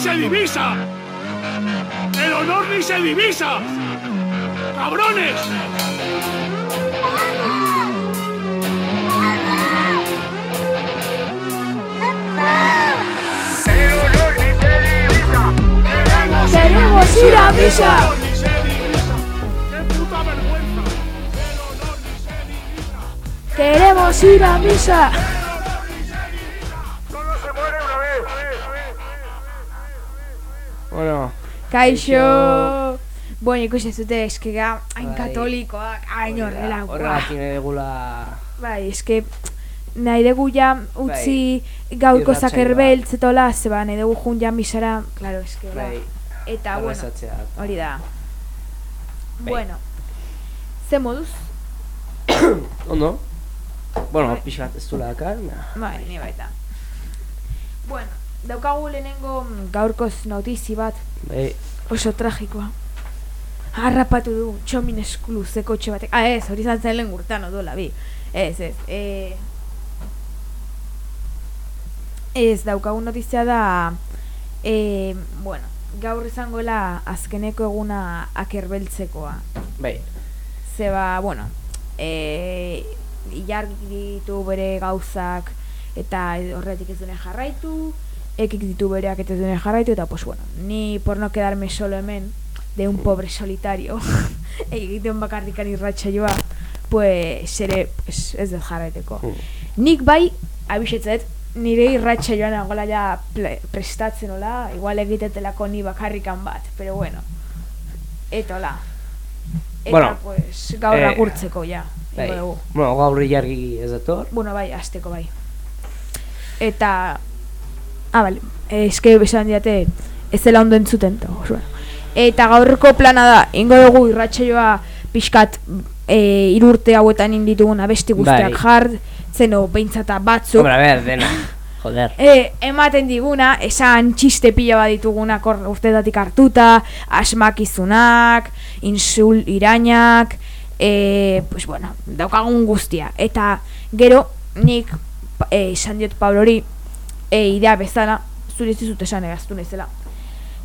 se divisa. El honor ni se divisa. ¡Cabrones! Honor ni se divisa. Queremos ¡Queremos ir a misa! ¡Queremos ir a misa! Bueno, Kaixo! Bueno, ikusi zute, eske ga, hain Bai. katolikoak, hain horrela, horregatik nahi degula... Bai, eske nahi dugu ja utzi Bai. gaurko zakerbeltz etola, zeba nahi dugu jun ja misara, claro, eske ba. Bai, Eta, bueno, hori da. Bai. Bueno, ze moduz? Ondo? Bueno, Bai. pixka bat ez du dakar, na. Bai, ni baita. Bueno, daukagu lehenengo mm, gaurkoz notizi bat, Bai, oso tragikoa. Harrapatu du txomin eskluzeko etxe batek. Ah, ez, hori izan zen lehen gurtan odola, bi. Ez, ez. E... Ez, daukagun notizia da, e, bueno, gaur izangoela azkeneko eguna akerbeltzekoa. bai, Zeba, bueno, e, ditu bere gauzak eta horretik ez duen jarraitu, ekik ditu bereak duen jarraitu, eta pues bueno, ni por no quedarme solo hemen, de un pobre solitario, egiten bakarrikan irratsaioa, pues ere pues, ez dut jarraiteko. Mm. Nik bai, abixetzet, nire irratsaioan nagoela ja ple- prestatzen ola, igual egitetelako ni bakarrikan bat, pero bueno, etola. Eta Bueno, pues gaur eh, agurtzeko ja. bai. Bueno, gaur jargi ez dator. Bueno, bai, azteko bai. Eta... Ah, bale. Eske besan diate ez dela ondo entzuten. eta. Eta gaurko plana da, ingo dugu irratsaioa pixkat e, irurte hauetan inditugun abesti guztiak Bai. jar, zeno behintzata batzuk. Hombre, a ver, dena. Joder. E, ematen diguna, esan txiste pila bat ditugunak hor urtetatik hartuta, asmakizunak, insul irainak, e, pues bueno, daukagun guztia. Eta gero, nik e, esan diot Pablori, e, idea bezala, zuri ez dizut esan egaztu naizela.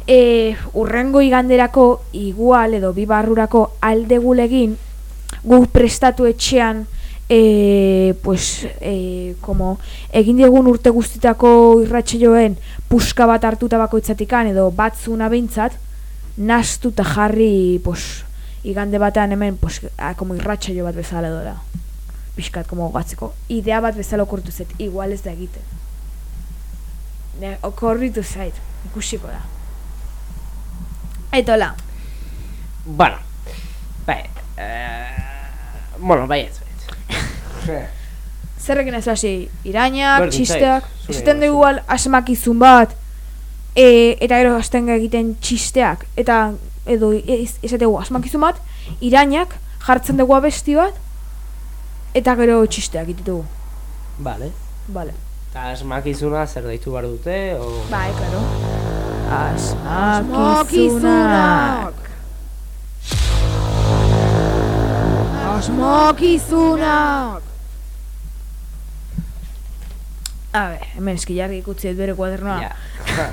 E, urrengo iganderako, igual edo bi barrurako aldegulegin, guk prestatu etxean e, pues, e, como egin diegun urte guztitako irratsaioen puska bat hartuta bakoitzatikan edo batzuna behintzat nastu eta jarri pues, igande batean hemen pues, a, como irratsaio bat bezala dola pixkat como gatzeko idea bat bezala okurtu zait igual ez da egiten ne, okorritu zait ikusiko da Etola, Bueno, bai, eh, bueno, bai ez, bai. zerrekin ez hasi irainak, txisteak, esaten dugu igual asmakizun bat, e, eta gero hasten egiten txisteak, eta edo ez- esategu asmakizun bat, irainak jartzen dugu abesti bat, eta gero txisteak ditugu. Vale. Vale. Eta asmakizuna zer deitu behar dute, o... Bai, claro. Asmakizunak. Asmakizunak. A ber, hemen eski jarri ikutzi dut bere kuadernoa. Ja.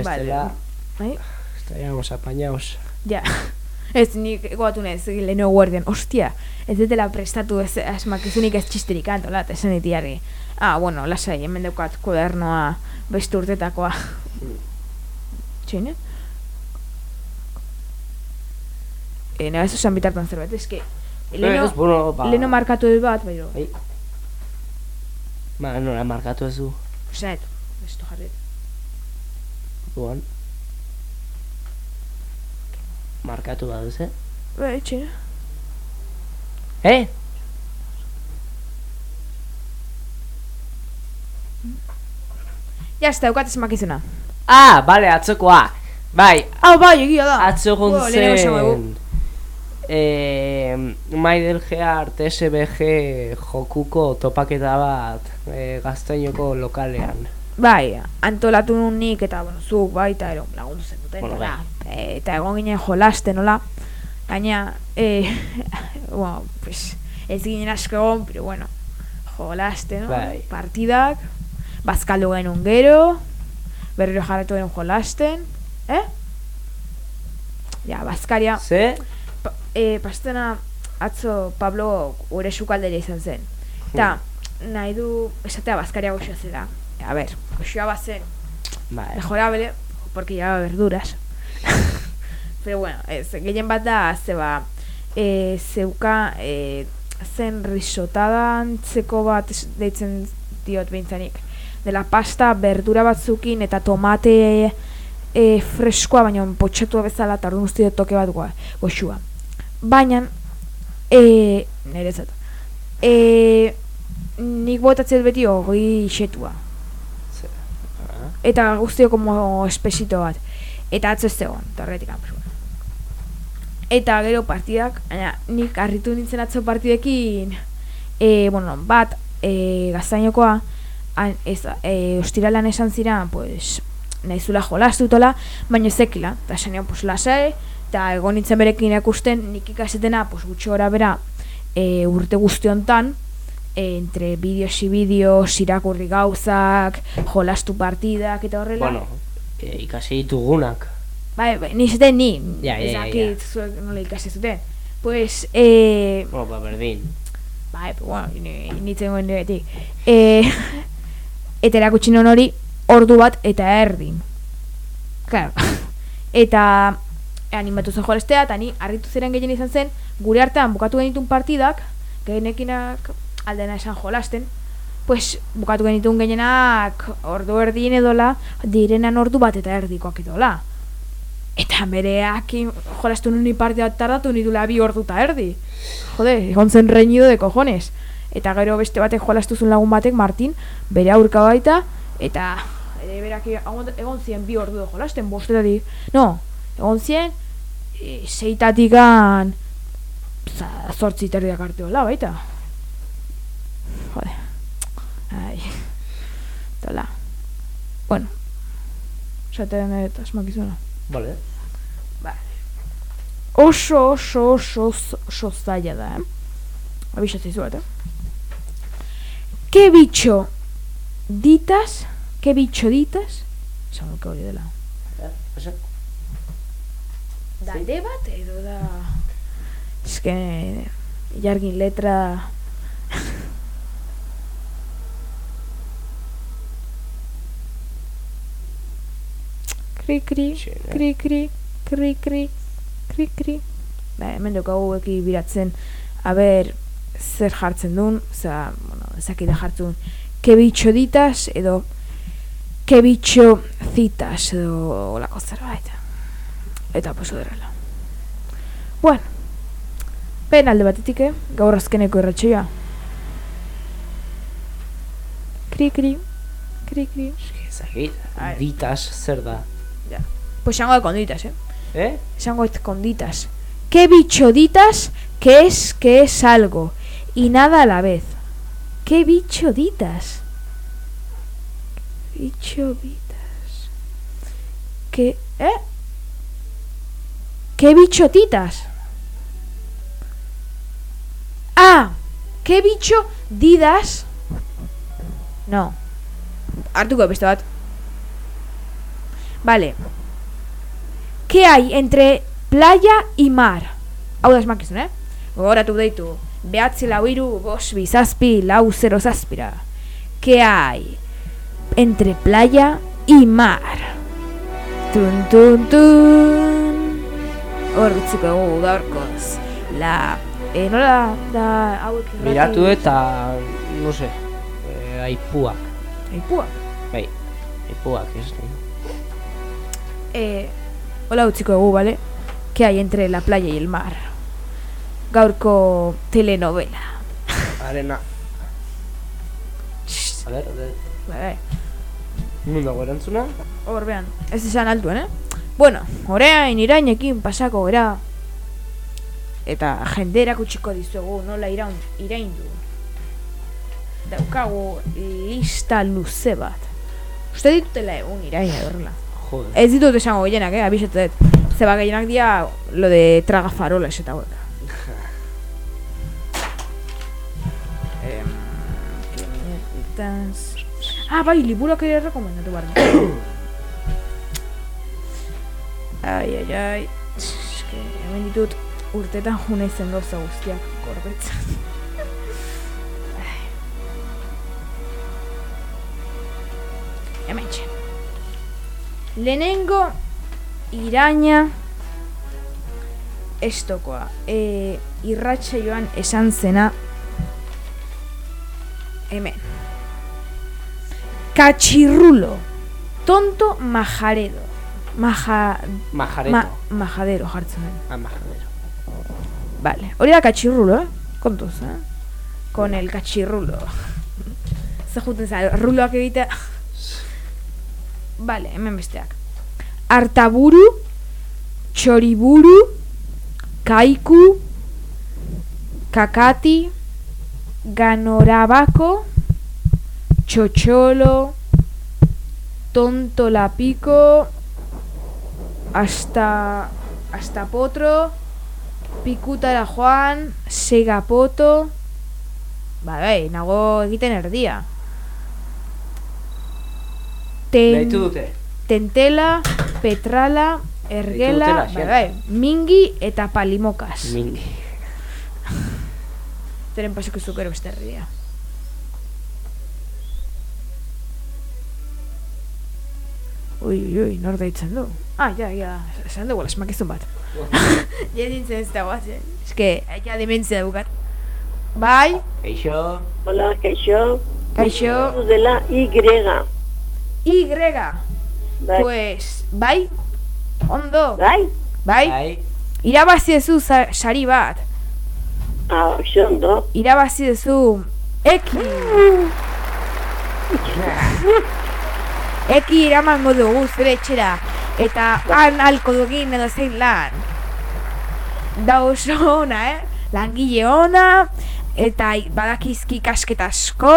Bestela, Bai? estaríamos apañados. Ja. Ez, nik egoatu nez, leheno guardian, ostia, ez dutela prestatu ez asmakizunik ez txisterik antola, eta esan diti jarri. Ah, bueno, lasai, hemen daukat kuadernoa beste urtetakoa. Txine? E, nera ez esan bitartan zerbait, eske, leheno, Ez, bueno, ba... leheno markatu dut bat, bai, Bai. Ba, nola markatu ez du. Zet, ez du jarri. Duan. Markatu da duze. Ba, etxe. Eh? Ja, ez daukat esmakizuna. Ah, bale, atzokoa. Bai, Ah, bai, egia da. atzo egon Bo, lehenengo esan dugu. zen... Eh, Maidel Geart SBG jokuko topaketa bat eh, gaztainoko lokalean. Bai, antolatu nun nik eta, bueno, zuk baita ero lagundu zen duten, Bueno, bai. E, eta egon ginen jolaste, nola. Gaina, e, bueno, pues, ez ginen asko egon, pero bueno, jolaste, no? Bai. Partidak, bazkaldu genuen gero, berriro jarratu genuen jolasten, eh? Ja, bazkaria, Ze? pa, e, pastena atzo Pablo gure sukaldera izan zen. Eta, nahi du esatea bazkaria goxoa zela. A ver, goxoa bazen Bai. mejorable, porque llevaba verduras. Pero bueno, ez, gehien bat da, zeba, e, zeuka, e, zen risotada antzeko bat deitzen diot beintzanik. Dela pasta, verdura batzukin eta tomate e, freskoa, baina potxatua bezala, eta orduan uste toke bat goa, goxua. Baina, e, niretzat, e, nik botatzen beti hogei xetua eta guztio como espesito bat. Eta atzo ez zegoen, bueno. Eta gero partidak, baina nik harritu nintzen atzo partidekin, e, bueno, bat, e, gaztainokoa, han, ez, e, ostiralan esan ziren, pues, nahizula jolastutola, baina zekila, eta esan pues, lasai, eta egon nintzen berekin ikusten, nik ikasetena, pues, gutxo gora bera, e, urte guzti hontan, e, entre bideos bideos, irakurri gauzak, jolastu partidak eta horrela. Bueno, e, ikasi ditugunak. Bai, bai, ni zuten ni, Ja, ja, ja, dakit zuek nola ikasi zuten. Pues, eh, Bueno, ba, berdin. bai, pues, bueno, ni, nitzen guen niretik. Eh, eta erakutsi non hori, ordu bat eta erdi. Claro. Eta animatu zen jolestea, eta ni harritu ziren gehien izan zen, gure artean bukatu genitun partidak, gehinekinak aldena esan jolasten, pues bukatu genitun gehienak ordu erdien edola, direnan ordu bat eta erdikoak edola. Eta bereak jolastu nuni parte bat tardatu nidula bi ordu eta erdi. Jode, egon zen reñido de cojones. Eta gero beste batek jolastu zuen lagun batek, Martin, bere aurka baita, eta ere berak egon, zien bi ordu jolasten, bostetatik. No, egon zien, e, seitatikan zortzi terdiak arte hola baita. Jode. Ai. Tola. Bueno. Esaten dut asmakizuna. Vale. Oso, oso, oso, oso, oso zaila da, eh? Abixatzen izuet, eh? ¿Qué bicho ditas? ¿Qué bicho ditas? Esan duke hori dela. Esa? Da bat edo da... Ez que... Jargin letra... Kri, kri, Txene. kri, kri, kri, kri, kri, kri. Ba, hemen daukagu eki biratzen, aber, zer jartzen duen, oza, bueno, ezakide jartzen duen, ke bitxo ditas, edo, ke bitxo citas, edo, olako zerbait. Eta, pues, derrela. Bueno, ben alde batetik, eh? gaur azkeneko irratxoia. Kri, kri, kri, kri. Ezagit, ditas zer da. Pues esango de konditas, eh? Eh? Esango de konditas. ¿Qué bicho ditas que es que es algo y nada a la vez? ¿Qué bicho ditas? Bicho ditas. ¿Qué? ¿Eh? ¿Qué bicho titas? Ah, ¿qué bicho didas? No. Hartuko beste bat. Vale. ¿Qué hay entre playa y mar? Da esmakizun, eh? Gogoratu deitu. Behatzi lau iru, bos, bizazpi, lau zero zazpira. ¿Qué hay entre playa y mar? Tun, tun, tun. Hor utziko dugu gaurkoz. La... Eh, nola da hauek Miratu eta, no sé, eh, aipuak. Aipua. Bai, aipuak, ez. Eh, hola utziko dugu, ¿vale? ¿Qué hay entre la playa y el mar? Gaurko telenovela. Arena. A ber, a ber. Bai, bai. Nun dago erantzuna? Hor behan, ez esan altuen, eh? Bueno, orain irainekin pasako gera eta jende erakutsiko dizuegu nola iraun, iraindu. Daukagu lista luze bat. Uste ditutela egun iraina horrela. Jode. Ez ditut esango gehienak, eh? Abisatu dut. Zeba gehienak dira lo de traga faroles eta hauek. Quinientas- Ah, bai, liburuak ere rekomendatu behar. dut. ai, ai, ai. Eske, hemen ditut urtetan juna izen gauza guztiak gordetzen. Ai. Hemen txe. Lehenengo iraina estokoa. E, irratxa joan esan zena hemen. Cachirrulo. Tonto majaredo. Maja... Majareto. Ma, majadero jartzen den. Ah, majadero. Vale. Hori da cachirrulo, eh? Kontuz, eh? Con el cachirrulo. Zer juten zara, ruloak egitea. Vale, hemen besteak. Artaburu, txoriburu, kaiku, kakati, ganorabako, txotxolo, tonto lapico, hasta, hasta potro, pikutara joan, segapoto, ba, bai, nago egiten erdia. Ten, dute. tentela, petrala, ergela, dutela, bai, bai, mingi eta palimokas. Mingi. Zeren pasako zukero beste erdia. Ui, ui, ui, nor deitzen du. Ah, ja, ja, esan dugu, esmakizun bat. Ja nintzen ez da guazen. Ez que, ja dementzia daukat. Bai, Eixo. Hola, kaixo. kaixo, Dela Y. Y. Bai. Pues, bai, ondo, Bai? bai, Bai. irabazi dezu sa- sari bat. Ah, oso ondo. Irabazi dezu eki. eki iramango dugu zure etxera. Eta han alko dugin edo zein lan. Da oso ona, eh? Langile ona, eta badakizki kasketa asko,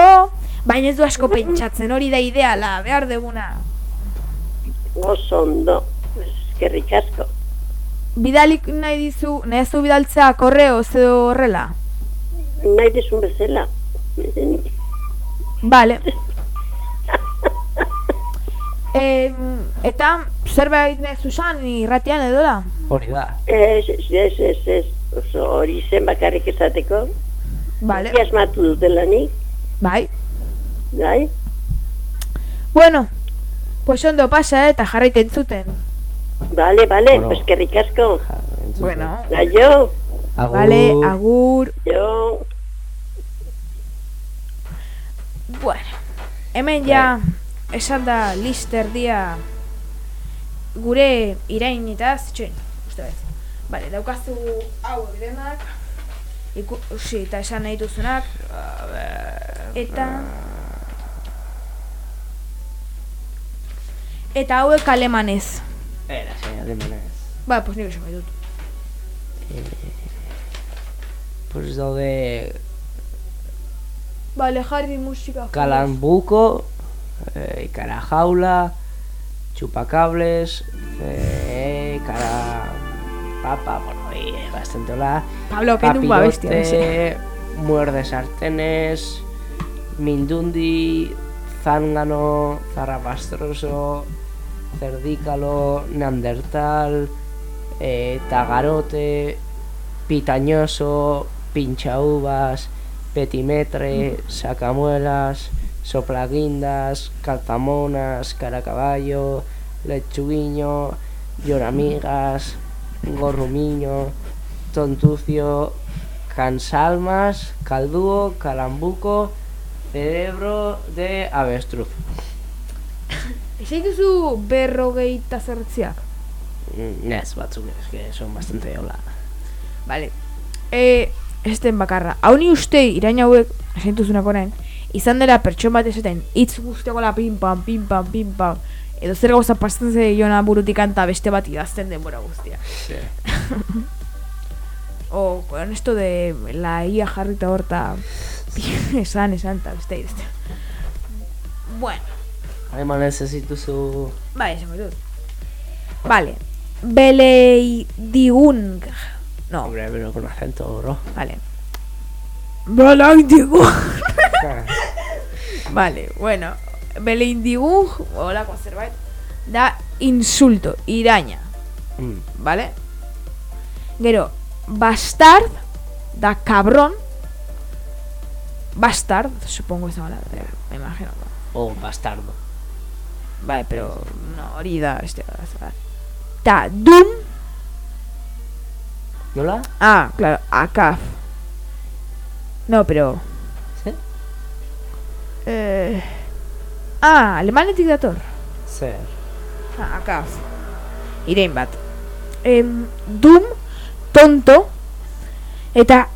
baina ez du asko pentsatzen hori da ideala, behar duguna. Oso ondo. Eskerrik asko. Bidalik nahi dizu, nahi zu bidaltzea korreo edo horrela? Nahi desun bezala. Vale. Eh, eta zerbait nahi zuzan irratian edo da? Hori da. Ez, ez, ez, ez, ez. Oso hori zen bakarrik esateko. Vale. Ia asmatu dutela nik. Bai. Bai? Bueno, pues ondo pasa eh, eta jarraiten zuten. Bale, bale, Bueno. eskerrik asko. Ja, entzuten. Bueno. Aio, Agur. Vale, agur. jo. Bueno, hemen ja esan da lister dia gure irainitaz, txoin, uste bez. Vale, daukazu hau denak, ikusi eta esan nahi duzunak, eta... Eta hauek alemanez. Era, zein, alemanez. Ba, pues nire esan dut. Pues daude Vale, jarri musika. Calambuco, eh, cara jaula, chupacables, eh, cara papa, bueno, y bastante hola. Pablo, que un bestia, no sé. Papilote, muerde sartenes, mindundi, zángano, zarrapastroso, cerdícalo, neandertal, eh, tagarote, pitañoso, pinchauvas, petimetre, sacamuelas, soplaguindas, calzamonas, caracaballo, lechuguiño, lloramigas, gorrumiño, tontucio, cansalmas, caldúo, calambuco, Cerebro de avestruz. Ez duzu berrogeita zertziak? Mm, Ez, batzuk ez, que son bastante hola. Vale. E, ez den bakarra. Hau ni uste irain hauek, esentuzunak orain, izan dela pertson bat esaten, hitz guztiakola pim pam, pim pam, pim pam, edo zer gauza pasten zeiona burutik eta beste bat idazten denbora guztia. Sí. O, con esto de la ia jarrita horta, esan, esan, eta beste idazten. Bueno, Además necesituzu... bai, esango dut. Vale. Beleidigung. No, Hombre, pero con acento, bro. vale. Beleidigung. Vale, bueno. Beleidigung, holako zerbait, da insulto, iraña, Mm. vale? Gero, bastard, da cabrón. Bastard, supongo esa palabra, me imagino. O bastardo. Vale, pero no, hori da, este, Ta, ¿Nola? ah, claro, ACAF. No, pero... ¿Sí? Eh, ah, alemanetik dator. Zer. Ah, ACAF. Irein bat. Em, Doom, tonto, eta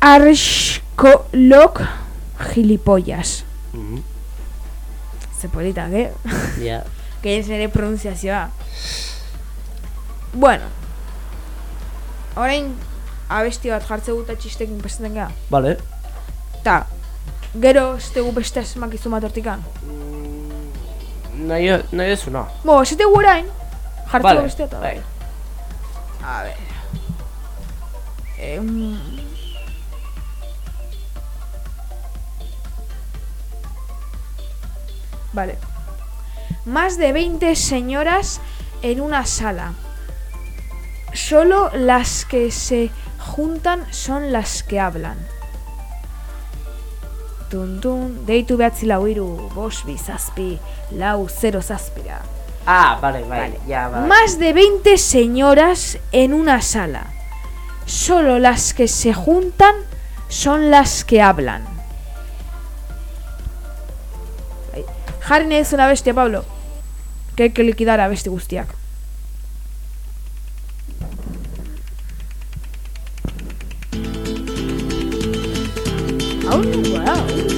arskolok gilipollas. Mm. Ze politak, eh? Ja. Gehien ere pronunziazioa. Bueno. Orain abesti bat jartze guta txistekin pasatzen gara. Vale. Ta, gero ez dugu beste asmakizun bat hortikan. Nahi, nahi duzu, no. Bo, ez dugu orain, jartzeko Vale, beste eta bai. A ver. Em... Vale. Más de 20 señoras en una sala. Solo las que se juntan son las que hablan. Deitu behatzi lau iru, bos bi zazpi, lau zero zazpira. Ah, vale, vale. Vale. Ya, vale. Más de 20 señoras en una sala. Solo las que se juntan son las que hablan. Bai. Jarri nahi una bestia, Pablo. Que hay que liquidar a besti guztiak. Oh, wow.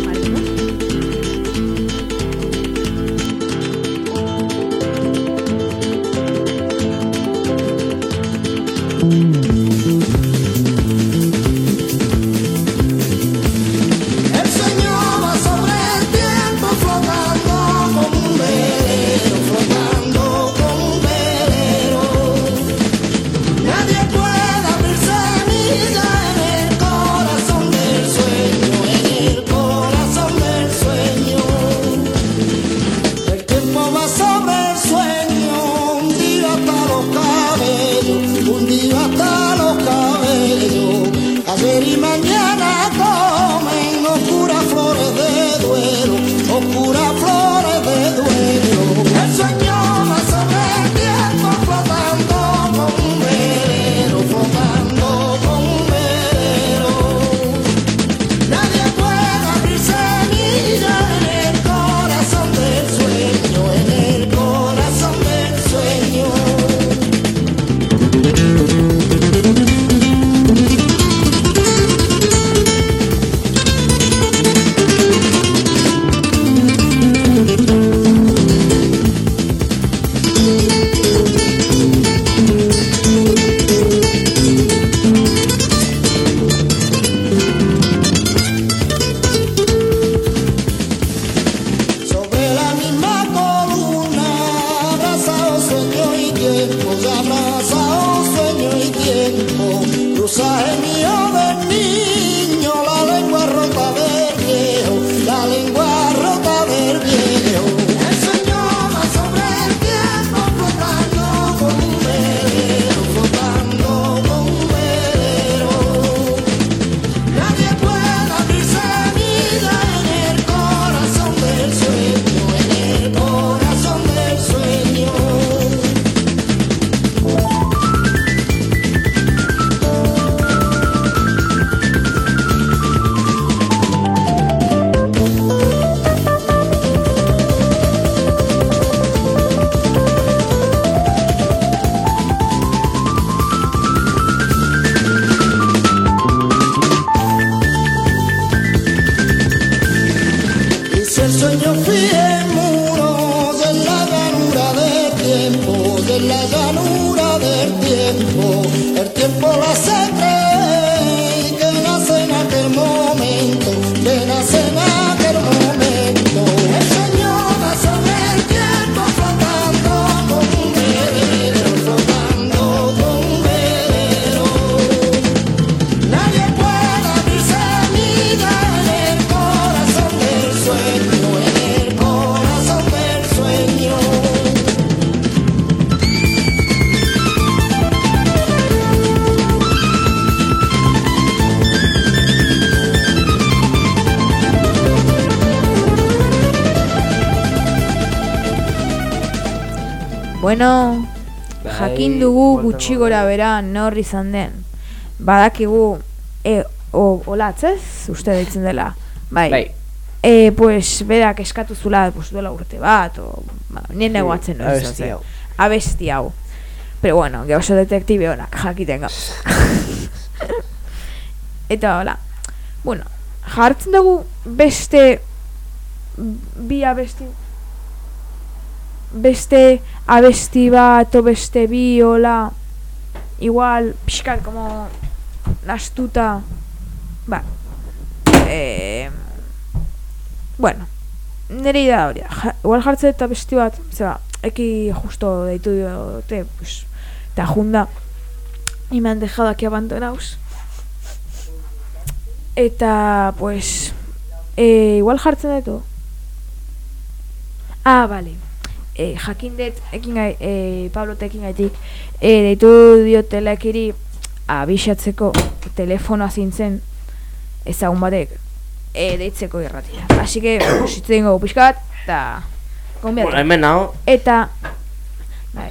el sueño fiel. Bueno, Bai, jakin dugu gutxi gora bera nor izan den. Badakigu, e, o, olatz ez? Uste deitzen dela. Bai. Bai. E, pues, berak eskatu zula, pues, duela urte bat, o, ba, nien negoatzen noiz. abesti hau. Abesti hau. Pero bueno, ge oso detektibe honak jakiten gauza. Eta hola. Bueno, jartzen dugu beste bi abesti beste abesti bat o beste bi hola. Igual pixkat como nastuta. Ba eh, bueno nire idea hori. Igual jartzen eta besti bat zeba eki justo deitu diote pues, eta junda. Y me han dejado aquí abandonados. Eta pues eh, igual jartzen dut. Ah vale eh, jakin dut ekin gai, eh, Pablo tekin gaitik eh, deitu diotela ekiri abisatzeko telefonoa zintzen ezagun batek eh, deitzeko irratira así que pues, hitz egingo pixkat eta gonbiatu. Bueno, hemen hau, Eta bai,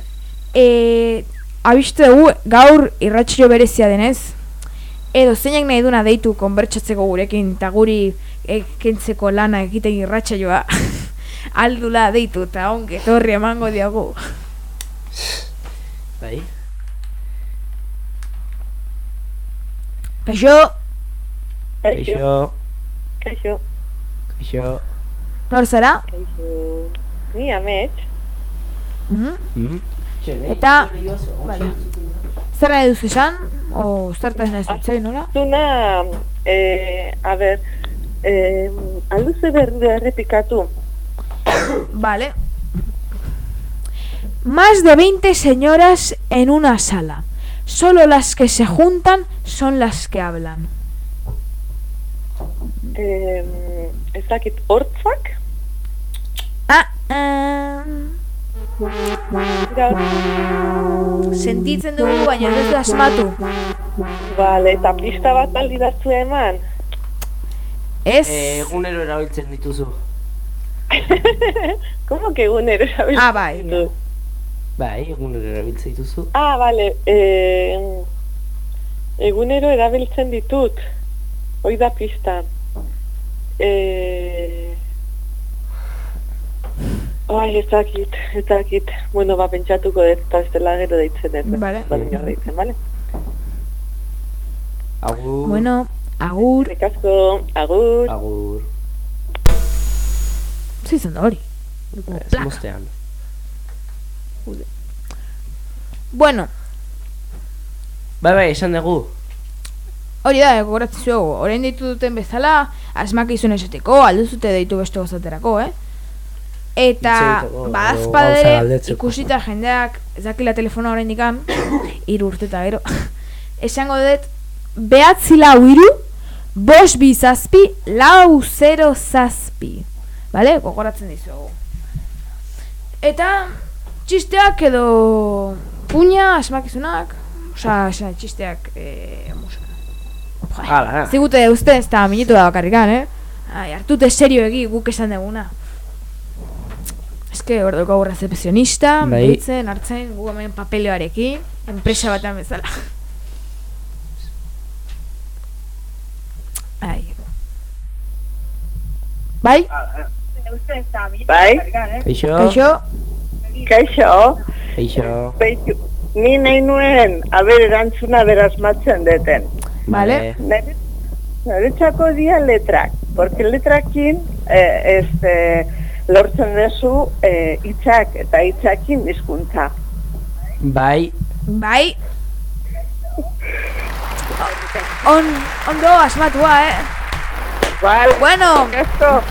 e, abistu dugu gaur irratxio berezia denez edo zeinak nahi duna deitu konbertsatzeko gurekin eta guri ekentzeko lana egiten irratsaioa aldula deitu eta onge etorri emango diagu bai. Kaixo, Kaixo, Kaixo. kaixo. nor zara? Kaixo. Ni amets. Mhm. Mm? Eta, vale. Zer nahi duzu esan? O zertan nahi zutzen, nola? Zuna, eh, a ber, eh, alduze berri errepikatu. Vale. Más de 20 señoras en una sala. Solo las que se juntan son las que hablan. Eh, ez dakit hortzak? Ah, ah. Gaur, Sentitzen dugu, baina ez du asmatu. Vale, eta pista bat aldi eman. Ez? Eh, egunero erabiltzen dituzu. Como que egunero erabiltzen Ah, bai. ditut? Bai, egunero erabiltzen dituzu. Ah, vale. Eh, egunero erabiltzen ditut. Hoi da pista. Eh, Ai, ez dakit, ez dakit. Bueno, ba, pentsatuko dut, eta ez dela gero deitzen ez. Vale. Ba, inor deitzen, vale? Agur. Bueno, agur. Eskerrik asko, agur. Agur. Zizan da hori. Ez Plaka. mostean. Bueno, Bai, bai, esan dugu. hori da, gogoratzen zuegu. Orain deitu duten bezala, asmakizun esateko, alduzute deitu beste gozaterako, eh? Eta Hitz egiteko, edo badazpada gauza ere galdetzeko. ikusita jendeak ez dakila telefonoa orain dikan, hiru urte eta gero. Esango dut, behatzi lau hiru, bos bi zazpi, lau zero zazpi. Bale? Gogoratzen dizuegu. Eta txisteak edo puña, asmakizunak, osea, osea, txisteak e, musika. Hala, eh. Zigute uste ez da minutu da bakarrikan, eh? Ai, hartute serio egi guk esan deguna. Ez que hor daukagu recepcionista, Bai. deitzen, hartzen, gu hemen papeloarekin, enpresa batean bezala. Ai. Bai? Bai, Kaixo. Kaixo? kaixo. Kaixo. Ni nahi nuen, aber erantzuna berazmatzen deten. Vale. Nere- Niretzako dia letrak, porque letrakin eh, este, lortzen duzu eh, hitzak eta hitzakin hizkuntza. Bai. Bai? On, ondo asmatua, eh? Bai, Bueno, esto,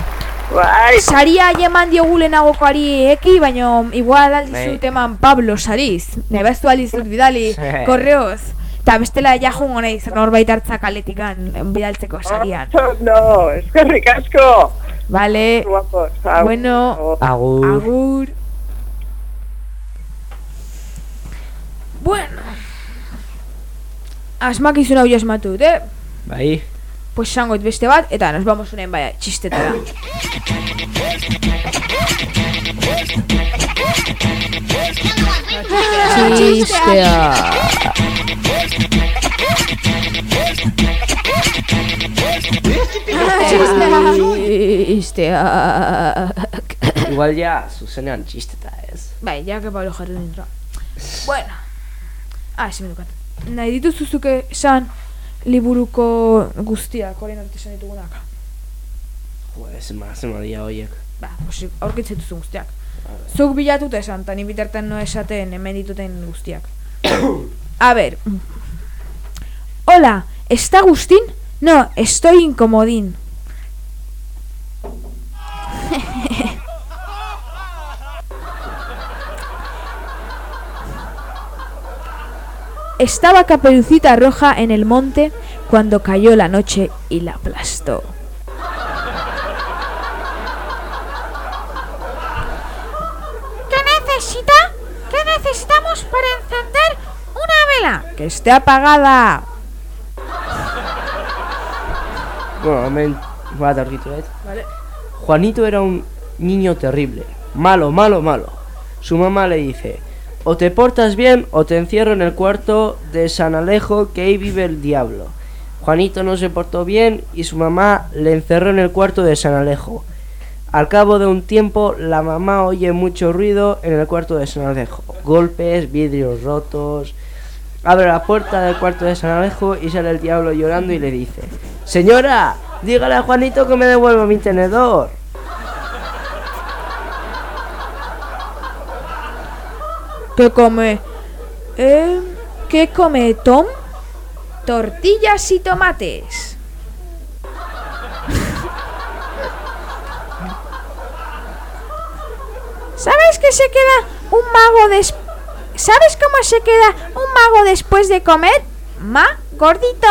bai, Saria eman diogu lehenagokoari eki, baina igual aldizut eman Pablo Sariz. Nebaztu aldizut bidali, korreoz. Eta bestela ja jungo nahi norbait hartzak aletikan bidaltzeko sarian. no, eskerrik asko. Vale, Guapos, hau. Bueno. Agur. agur. Bueno. Asmakizun hau asmatu dut, eh? Bai. Pues sangoit beste bat, eta nos vamos unen bai txistetara. Txistea. Txisteak. Igual ja, zuzenean txisteta ez. Bai, ja que Pablo jarri dentro. Bueno. Ah, esi dukat. Nahi dituzuzuke esan liburuko guztiak, orain arte esan ditugunak. Jo, ez ma, zema dia hoiek. Ba, pues, aurkitzen duzu guztiak. Zuk bilatuta esan, eta ni bitartean no esaten hemen dituten guztiak. A ver. Hola, ¿está Agustín? No, estoy incomodín. Estaba Caperucita Roja en el monte cuando cayó la noche y la aplastó. ¿Qué necesita? ¿Qué necesitamos para encender una vela? Que esté apagada. Bueno, hemen bat aurkitu dut. Vale. Juanito era un niño terrible. Malo, malo, malo. Su mamá le dice, o te portas bien o te encierro en el cuarto de San Alejo que ahí vive el diablo. Juanito no se portó bien y su mamá le encerró en el cuarto de San Alejo. Al cabo de un tiempo, la mamá oye mucho ruido en el cuarto de San Alejo. Golpes, vidrios rotos. Abre la puerta del cuarto de San Alejo y sale el diablo llorando y le dice, Señora, dígale a Juanito que me devuelva mi tenedor. ¿Qué come? Eh, ¿Qué come Tom? Tortillas y tomates. ¿Sabes que se queda un mago des... ¿Sabes cómo se queda un mago después de comer? Ma, gordito.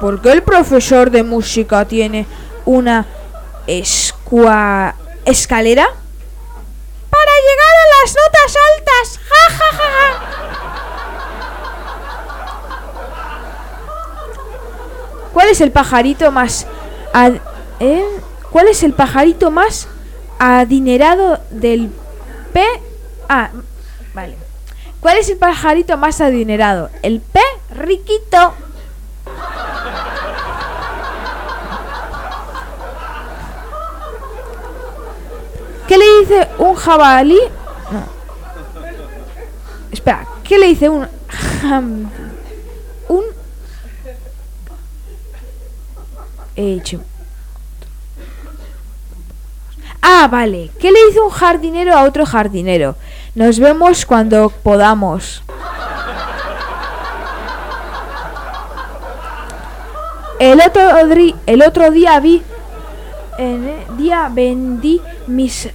¿Por qué el profesor de música tiene una escua... escalera? Para llegar a las notas altas. Ja. ¿Cuál es el pajarito más ad- eh? ¿Cuál es el pajarito más adinerado del P? Ah, vale. ¿Cuál es el pajarito más adinerado? El P riquito. ¿Qué le dice un jabalí? Espera, ¿qué le dice un un chim- Ah, vale. ¿Qué le dice un jardinero a otro jardinero? Nos vemos cuando podamos. El otro, el otro día vi en el día vendí mis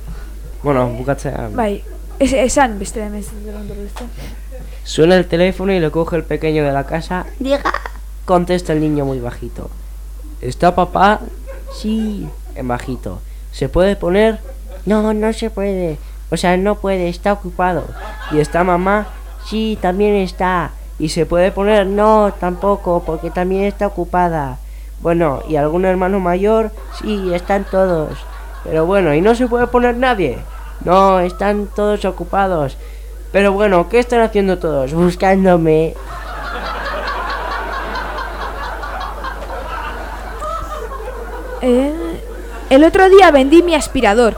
Bueno, bukatzea. bai es, esan beste beste. Suena el teléfono y lo coge el pequeño de la casa. Diga. Contesta el niño muy bajito. ¿Está papá? Sí. En bajito. ¿Se puede poner? No, no se puede. O sea, no puede, está ocupado. ¿Y está mamá? Sí, también está. ¿Y se puede poner? No, tampoco, porque también está ocupada. Bueno, ¿y algún hermano mayor? Sí, están todos. Pero bueno, ¿y no se puede poner nadie? No, están todos ocupados. Pero bueno, ¿qué están haciendo todos? Buscándome. Eh, el otro día vendí mi aspirador.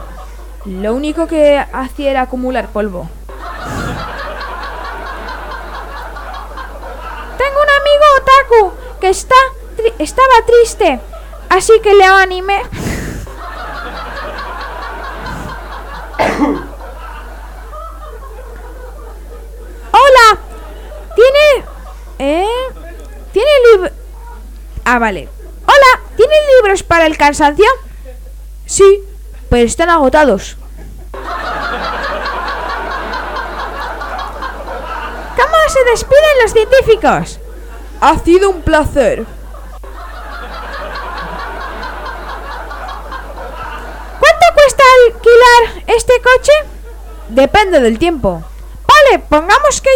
Lo único que hacía era acumular polvo. Tengo un amigo otaku que está estaba triste, así que le animé. Hola, tiene, eh, tiene libro. Ah, vale. Hola, ¿tiene libros para el cansancio? Sí, pero están agotados. ¿Cómo se despiden los científicos? Ha sido un placer. ¿Cuánto cuesta alquilar este coche? Depende del tiempo. Vale, pongamos que...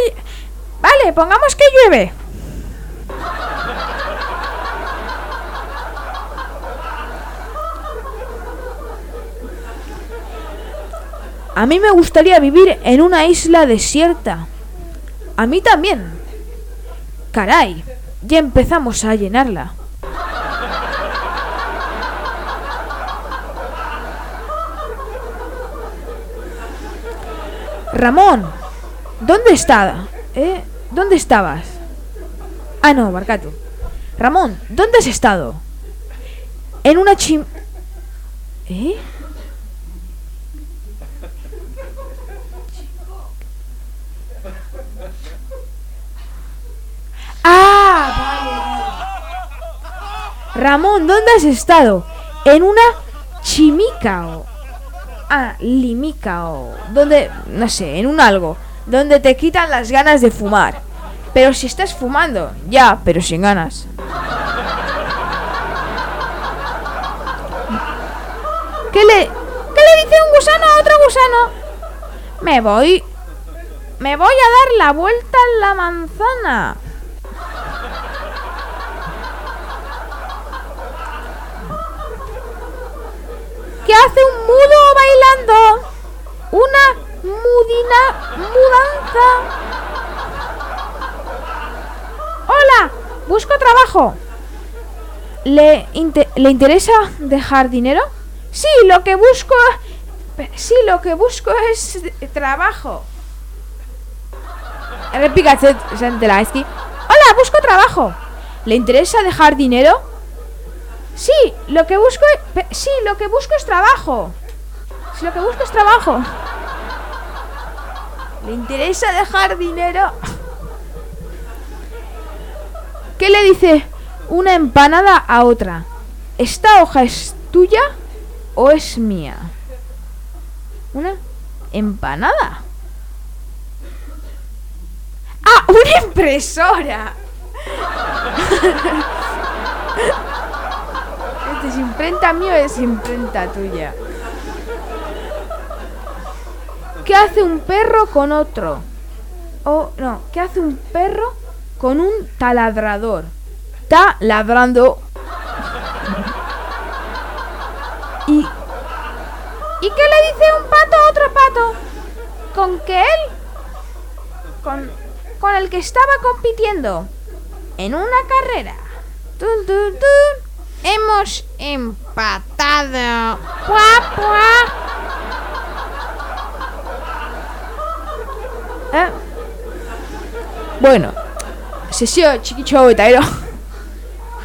Vale, pongamos que llueve. A mí me gustaría vivir en una isla desierta. A mí también. Caray, ya empezamos a llenarla. Ramón, ¿dónde está? ¿Eh? ¿Dónde estabas? Ah, no, Barcato. Ramón, ¿dónde has estado? En una chim... ¿Eh? Ah. Ramón, ¿dónde has estado? En una chimica o... Ah, limica o... Donde... No sé, en un algo. Donde te quitan las ganas de fumar. Pero si estás fumando, ya, pero sin ganas. ¿Qué le... ¿Qué le dice un gusano a otro gusano? Me voy... Me voy a dar la vuelta en la manzana. ¿Qué hace un mudo bailando? Una mudina mudanza. Hola, busco trabajo. ¿Le, inte- ¿Le interesa dejar dinero? Sí, lo que busco... Sí, lo que busco es trabajo. Dela, ezki. Hola, busco trabajo. ¿Le interesa dejar dinero? Sí, lo que busco pe- sí, lo que busco es trabajo. Sí, lo que busco es trabajo. ¿Le interesa dejar dinero? ¿Qué le dice una empanada a otra? ¿Esta hoja es tuya o es mía? ¿Una empanada? ¡Ah! ¡Una impresora! Es imprenta mío o es imprenta tuya. ¿Qué hace un perro con otro? O no, ¿qué hace un perro con un taladrador? Está ladrando. ¿Y, ¿Y qué le dice un pato a otro pato? ¿Con que él? Con, con el que estaba compitiendo en una carrera. Tun, tun, tun. Hemos empatado. Pua, pua. Eh? Bueno, sesio txikitxo eta ero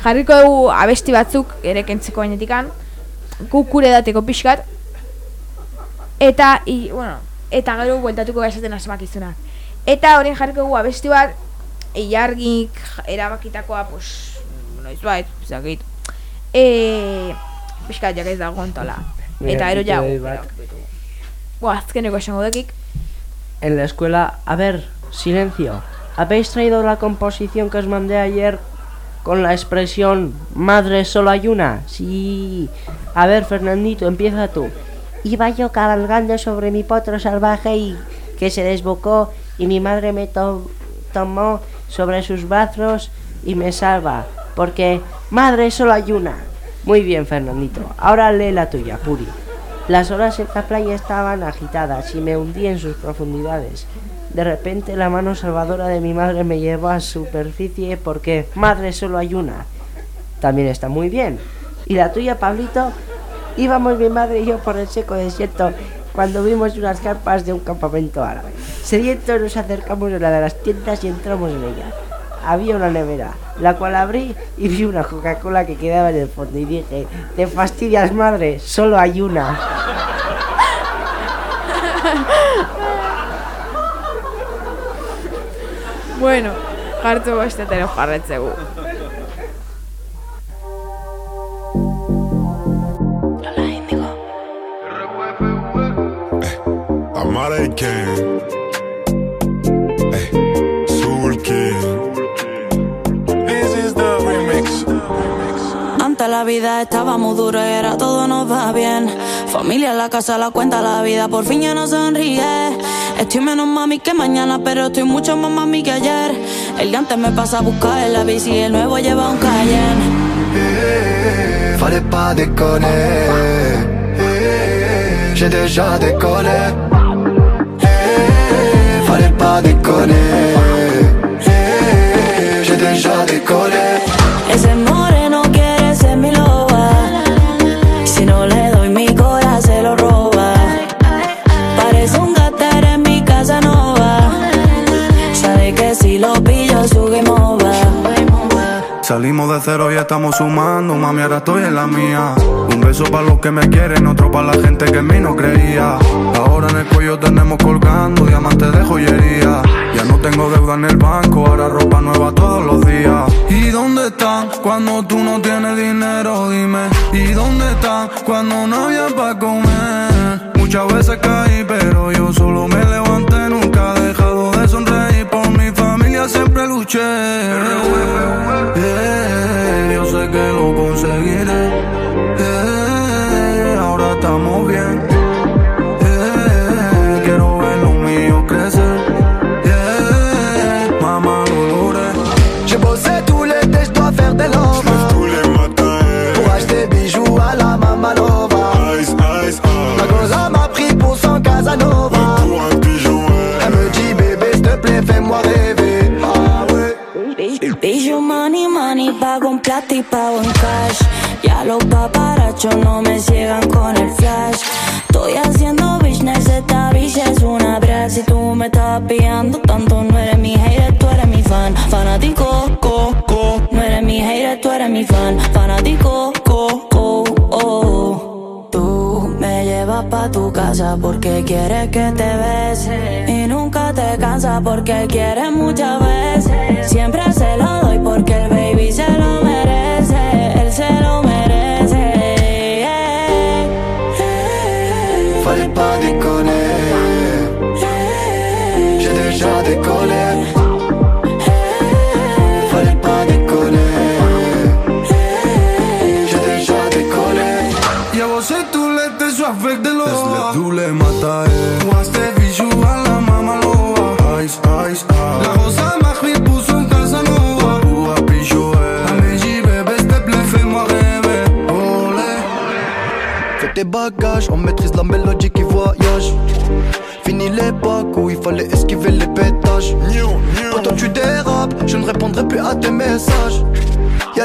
jarriko dugu abesti batzuk ere kentzeko bainetikan gu kure dateko pixkat eta i, bueno, eta gero bueltatuko esaten asmakizunak eta horien jarriko dugu abesti bat ilargik erabakitakoa pues noiz bait, zakit e, pixkat jakaiz dago kontola eta gero ja Bai, bat. Buah, azkeneko esango dekik En la escuela, a ver, silencio. ¿Habéis traído la composición que os mandé ayer con la expresión madre solo hay una? Sí. A ver, Fernandito, empieza tú. Iba yo cabalgando sobre mi potro salvaje y que se desbocó y mi madre me to- tomó sobre sus brazos y me salva. Porque madre solo hay una. Muy bien, Fernandito. Ahora lee la tuya, Puri. Las olas en la playa estaban agitadas y me hundí en sus profundidades. De repente la mano salvadora de mi madre me llevó a superficie porque madre solo hay una. También está muy bien. ¿Y la tuya, Pablito? Íbamos mi madre y yo por el seco desierto cuando vimos unas carpas de un campamento árabe. Sedientos nos acercamos a la de las tiendas y entramos en ella. Había una nevera, la cual abrí y vi una Coca-Cola que quedaba en el fondo y dije, te fastidias madre, solo hay una. Bueno, jartu bestetero jarretzegu. La vida estaba muy dura y ahora todo nos va bien. Familia la casa, la cuenta la vida, por fin ya no sonríe. Estoy menos mami que mañana, pero estoy mucho más mami que ayer. El gante me pasa a buscar en la bici, el nuevo lleva un Cayenne. Fallait pas déconner. J'ai déjà décollé. Fallait pas déconner. J'ai déjà décollé. Salimos de cero y estamos sumando, mami, ahora estoy en la mía. Un beso para los que me quieren, otro para la gente que en mí no creía. Ahora en el cuello tenemos colgando diamantes de joyería. Ya no tengo deuda en el banco, ahora ropa nueva todos los días. ¿Y dónde están cuando tú no tienes dinero? Dime. ¿Y dónde están cuando no había para comer? Muchas veces caí, pero yo solo me levanté, familia, siempre luché. Yo sé que lo conseguiré. Eh, ahora estamos bien. Eh, quiero ver lo mío crecer. Eh, tout l'été, je dois faire des lovas. Tous les matins, Pour acheter bijoux à la Mamalova. ice, ice, Ma ice. goza m'a pris pour son Casanova. Pillo money, money, pago en plata y pago en cash. Ya los paparachos no me ciegan con el flash. Estoy haciendo business, esta bitch es una bra. Si tú me estás pillando tanto, no eres mi hater, tú eres mi fan. Fanático, co, co. No eres mi hater, tú eres mi fan. Fanático, llevas pa' tu casa porque quieres que te bese Y nunca te cansas porque quieres muchas veces Siempre se lo doy porque el baby se lo merece Él se lo merece yeah. Fallait pas déconner. J'ai déjà décollé. Suave de lo Tú le mata eh. Guaste bijoux a la mama loa. Ice, ice, ice La rosa m'a puso en casa nova un pigeon eh. Dame j'y bébé, s'il te plaît, fais-moi rêver. Olé. Fais tes bagages, on maîtrise la mélodie qui voyage. Fini l'époque où il fallait esquiver les pétages. Pourtant tu dérapes, je ne répondrai plus à tes messages.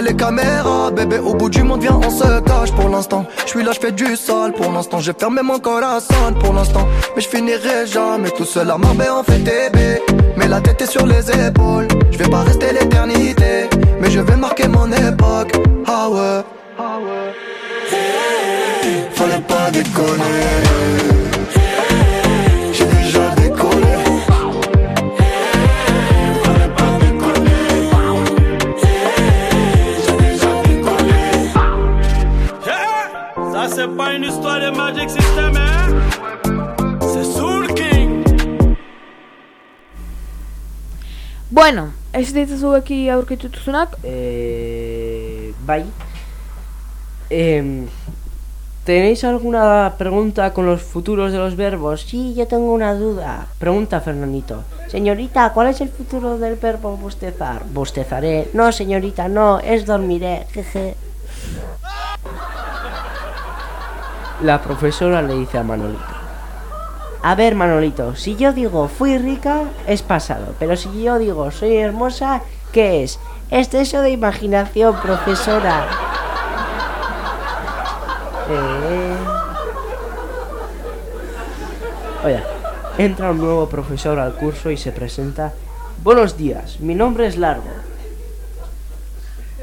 Les caméras, bébé, au bout du monde, viens, on se cache pour l'instant. Je suis là, je fais du sale pour l'instant. J'ai fermé mon corazon pour l'instant. Mais je finirai jamais tout seul à Marbella, on fait TB. Mais la tête est sur les épaules. Je vais pas rester l'éternité, mais je vais marquer mon époque. Ah ouais. Fallait pas déconner. C'est pas une histoire de Magic System, hein C'est Soul King Bueno, ez dituzu eki aurkitu duzunak? Eh, bai. Em, ¿Tenéis alguna pregunta con los futuros de los verbos? Sí, yo tengo una duda. Pregunta Fernandito. Señorita, ¿cuál es el futuro del verbo bostezar? Bostezaré. No, señorita, no, es dormiré. Jeje. La profesora le dice a Manolito. A ver, Manolito, si yo digo fui rica, es pasado. Pero si yo digo soy hermosa, ¿qué es? Exceso de imaginación, profesora. Eh... Oye, entra un nuevo profesor al curso y se presenta. Buenos días, mi nombre es Largo.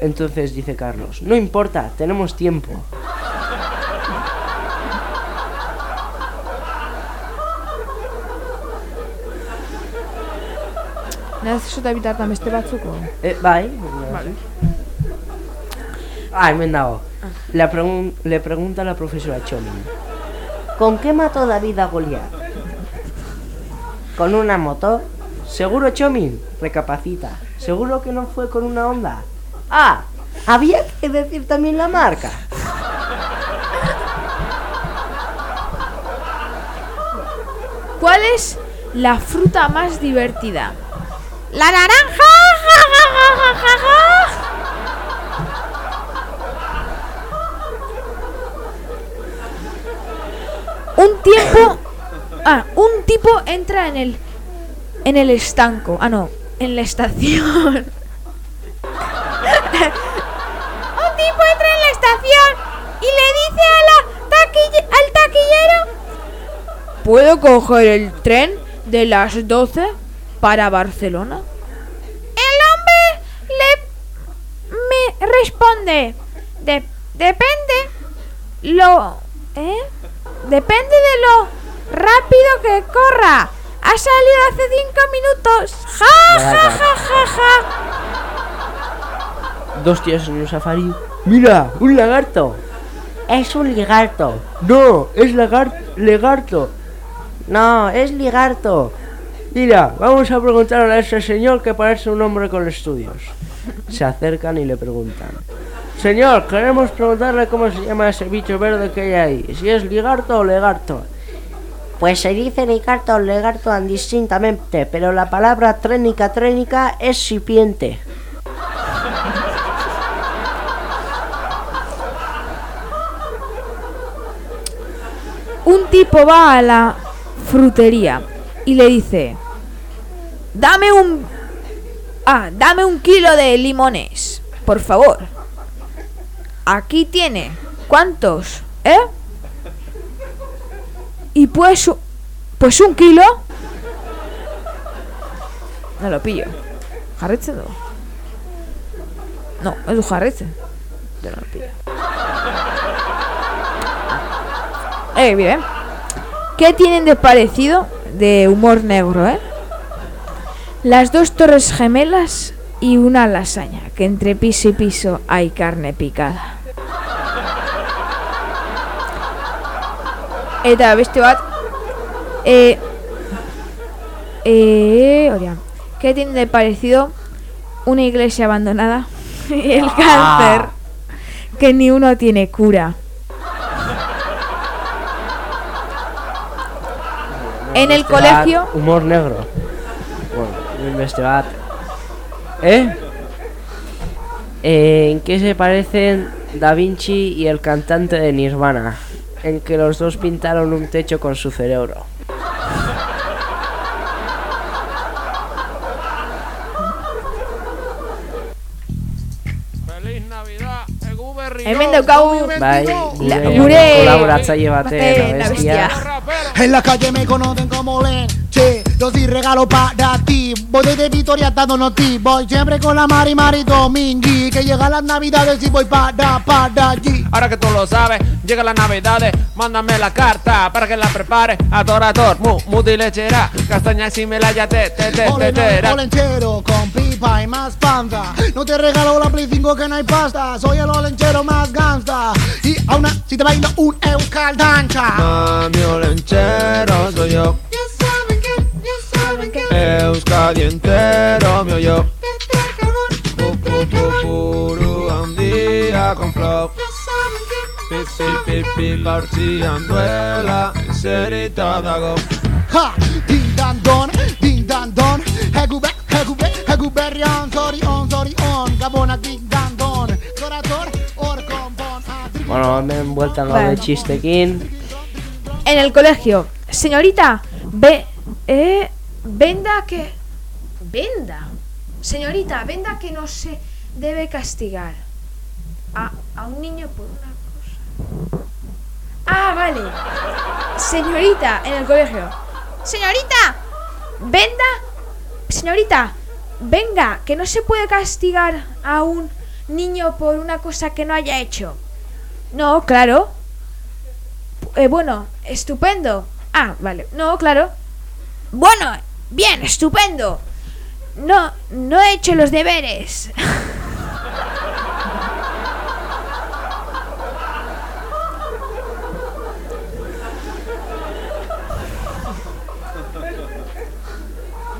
Entonces dice Carlos, no importa, tenemos tiempo. Necesito bitartan beste batzuko. Eh, bai. Ah, hemen dago. Le, pregun- le pregunta a la profesora Chomin. ¿Con qué mató David a Goliat? ¿Con una moto? ¿Seguro Chomin? Recapacita. ¿Seguro que no fue con una onda? Ah, había que decir también la marca. ¿Cuál es la fruta más divertida? La naranja. Ja, ja, ja, ja, ja, ja. Un tiempo. Ah, un tipo entra en el. En el estanco. Ah, no. En la estación. un tipo entra en la estación y le dice a la al taquillero. ¿Puedo coger el tren de las 12 para Barcelona? El hombre le me responde. "De- depende lo ¿eh? Depende de lo rápido que corra. Ha salido hace cinco minutos. Ja, ja, ja, ja, ja. Dos tíos en un safari. ¡Mira! ¡Un lagarto! Es un ligarto. No, es lagar legarto. No, es ligarto. Mira, vamos a preguntarle a ese señor que parece un hombre con estudios. Se acercan y le preguntan. Señor, queremos preguntarle cómo se llama ese bicho verde que hay ahí. Si es ligarto o legarto. Pues se dice ligarto o legarto indistintamente, pero la palabra trénica trénica es sipiente. Un tipo va a la frutería y le dice: Dame un. Ah, dame un kilo de limones, por favor. Aquí tiene. ¿Cuántos? ¿Eh? Y pues. Pues un kilo. No lo pillo. ¿Jarretze no? No, es un jarretze. Yo no lo pillo. Eh, bien. ¿Qué tienen de parecido? De humor negro, ¿eh? Las dos torres gemelas y una lasaña, que entre piso y piso hay carne picada. Eta beste bat, eh, eh, hori, ¿qué tiene de parecido una iglesia abandonada y el cáncer? Que ni uno tiene cura. En el colegio, Humor negro. Bueno, investigar. ¿Eh? Eh, ¿En qué se parecen Da Vinci y el cantante de Nirvana? En que los dos pintaron un techo con su cerebro. Hemen daukagu Bai, gure kolaboratzaile baten abestia. En la calle me conocen como Leche, yo sí regalo para ti. Voy desde Vitoria hasta Donotí, voy siempre con la Mari Mari Domingui. Que llegan las navidades y voy para, para allí. Ahora que tú lo sabes, llegan las navidades, mándame la carta para que la prepare. Adorador, mu, muti lechera, castaña y melaya te, te, te, te, te, con pipa y más panza. No te regalo la Play 5 que no hay pasta. Soy el olenchero más gangsta. Y aún así te bailo un euskal danza. Mami olenchero soy yo, Euskadi entero me oyó. Pu, pu, pu, puru handia con flow. Pi, pi, pi, pi, gaurtzian duela, zerita dago. Ha! Ding dan don, ding dan don. Hegu be, hegu be, hegu berrian. Sorry on, sorry on. Gabonak ding dan don. Dorator, or kompon. Bueno, hemen bueltan Vale. gaude txistekin. En el colegio, señorita, ve, eh, venda que, venda, señorita, venda que no se debe castigar a, a un niño por una cosa. Ah, vale. Señorita, en el colegio. Señorita, venda, señorita, venga, que no se puede castigar a un niño por una cosa que no haya hecho. No, claro. Eh, bueno, estupendo. Ah, vale. No, claro. Bueno, bien, estupendo. No, no he hecho los deberes.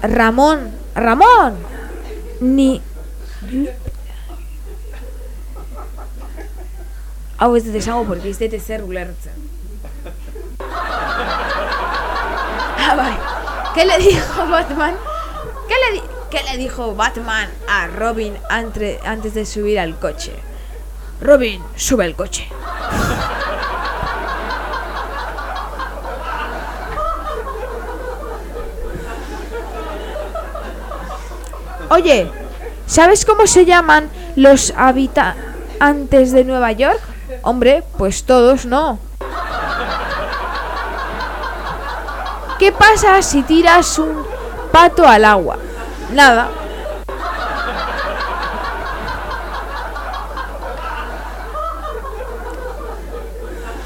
Ramón, Ramón. Ni Hau ez dut porque ez dut ezer. Ah, bai. ¿Qué le dijo Batman? ¿Qué le, qué le dijo Batman a Robin antes de subir al coche? Robin, sube al coche. Oye, ¿sabes cómo se llaman los habitantes de Nueva York? Hombre, pues todos no. ¿Qué pasa si tiras un pato al agua? Nada.